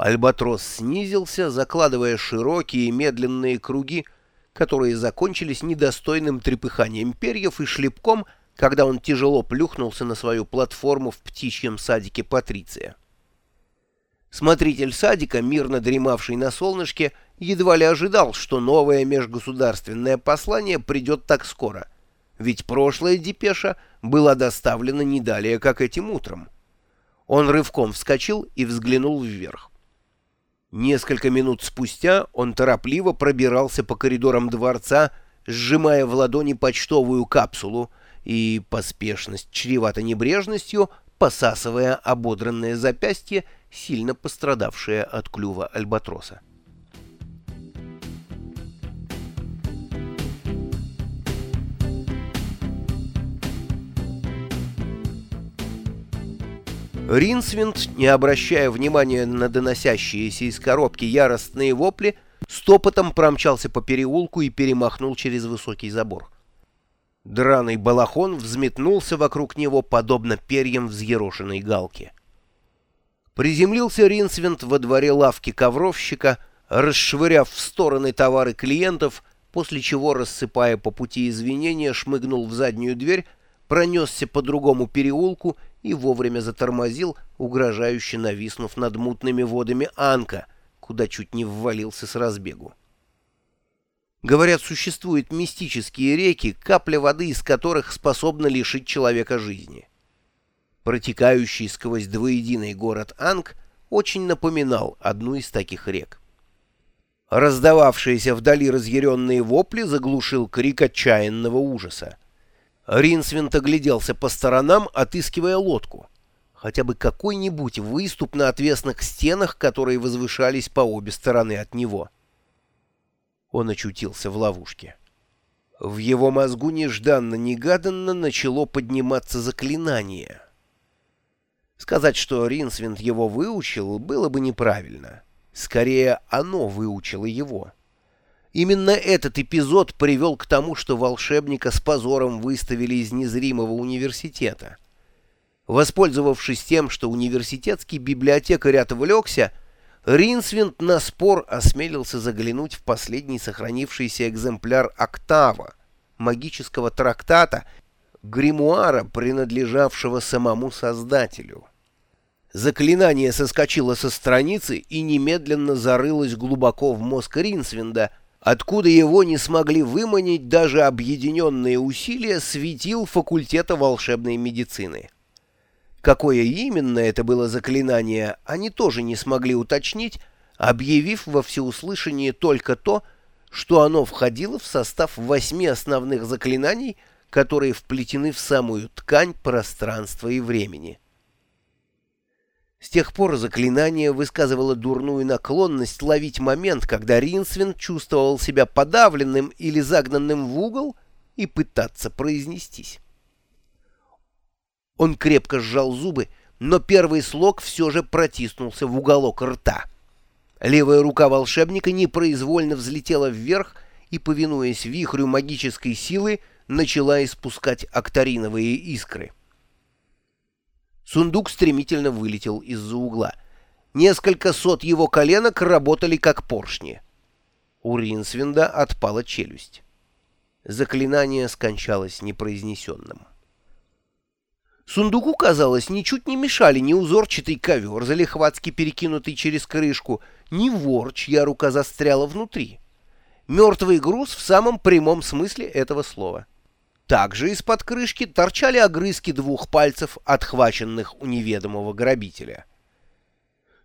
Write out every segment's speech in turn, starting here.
Альбатрос снизился, закладывая широкие медленные круги, которые закончились недостойным трепыханием перьев и шлепком, когда он тяжело плюхнулся на свою платформу в птичьем садике Патриция. Смотритель садика, мирно дремавший на солнышке, едва ли ожидал, что новое межгосударственное послание придет так скоро, ведь прошлая депеша была доставлена не далее, как этим утром. Он рывком вскочил и взглянул вверх. Несколько минут спустя он торопливо пробирался по коридорам дворца, сжимая в ладони почтовую капсулу и, поспешность чревата небрежностью, посасывая ободранное запястье, сильно пострадавшее от клюва альбатроса. Ринсвинд, не обращая внимания на доносящиеся из коробки яростные вопли, стопотом промчался по переулку и перемахнул через высокий забор. Драный балахон взметнулся вокруг него, подобно перьям взъерошенной галки. Приземлился Ринсвинд во дворе лавки ковровщика, расшвыряв в стороны товары клиентов, после чего, рассыпая по пути извинения, шмыгнул в заднюю дверь, пронесся по другому переулку и вовремя затормозил, угрожающе нависнув над мутными водами Анка, куда чуть не ввалился с разбегу. Говорят, существуют мистические реки, капля воды из которых способна лишить человека жизни. Протекающий сквозь двоединый город Анг очень напоминал одну из таких рек. Раздававшиеся вдали разъяренные вопли заглушил крик отчаянного ужаса. Ринсвинт огляделся по сторонам, отыскивая лодку. Хотя бы какой-нибудь выступ на отвесных стенах, которые возвышались по обе стороны от него. Он очутился в ловушке. В его мозгу нежданно-негаданно начало подниматься заклинание. Сказать, что Ринсвинд его выучил, было бы неправильно. Скорее, оно выучило его. Именно этот эпизод привел к тому, что волшебника с позором выставили из незримого университета. Воспользовавшись тем, что университетский библиотекарь отвлекся, Ринсвинд на спор осмелился заглянуть в последний сохранившийся экземпляр «Октава» магического трактата, гримуара, принадлежавшего самому создателю. Заклинание соскочило со страницы и немедленно зарылось глубоко в мозг Ринсвинда, откуда его не смогли выманить даже объединенные усилия светил факультета волшебной медицины. Какое именно это было заклинание, они тоже не смогли уточнить, объявив во всеуслышание только то, что оно входило в состав восьми основных заклинаний, которые вплетены в самую ткань пространства и времени. Тех пор заклинание высказывало дурную наклонность ловить момент, когда Ринсвин чувствовал себя подавленным или загнанным в угол и пытаться произнестись. Он крепко сжал зубы, но первый слог все же протиснулся в уголок рта. Левая рука волшебника непроизвольно взлетела вверх и, повинуясь вихрю магической силы, начала испускать акториновые искры. Сундук стремительно вылетел из-за угла. Несколько сот его коленок работали как поршни. У Ринсвинда отпала челюсть. Заклинание скончалось непроизнесенным. Сундуку, казалось, ничуть не мешали ни узорчатый ковер, залихватски перекинутый через крышку, ни вор, чья рука застряла внутри. Мертвый груз в самом прямом смысле этого слова. Также из-под крышки торчали огрызки двух пальцев, отхваченных у неведомого грабителя.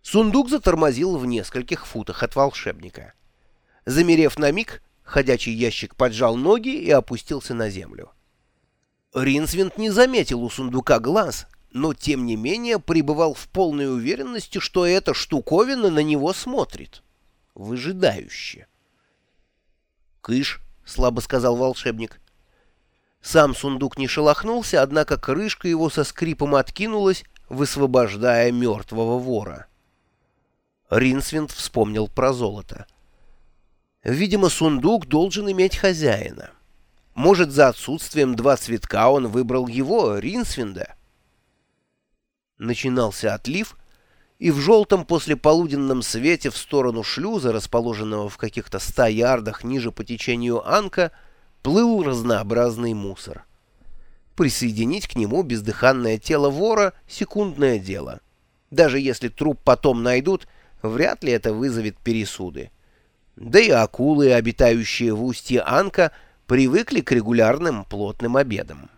Сундук затормозил в нескольких футах от волшебника. Замерев на миг, ходячий ящик поджал ноги и опустился на землю. Ринсвинд не заметил у сундука глаз, но тем не менее пребывал в полной уверенности, что эта штуковина на него смотрит. Выжидающе. «Кыш», — слабо сказал волшебник, — сам сундук не шелохнулся, однако крышка его со скрипом откинулась, высвобождая мертвого вора. Ринсвинд вспомнил про золото. Видимо, сундук должен иметь хозяина. Может, за отсутствием два цветка он выбрал его, Ринсвинда? Начинался отлив, и в желтом послеполуденном свете в сторону шлюза, расположенного в каких-то ста ярдах ниже по течению Анка, плыл разнообразный мусор. Присоединить к нему бездыханное тело вора — секундное дело. Даже если труп потом найдут, вряд ли это вызовет пересуды. Да и акулы, обитающие в устье Анка, привыкли к регулярным плотным обедам.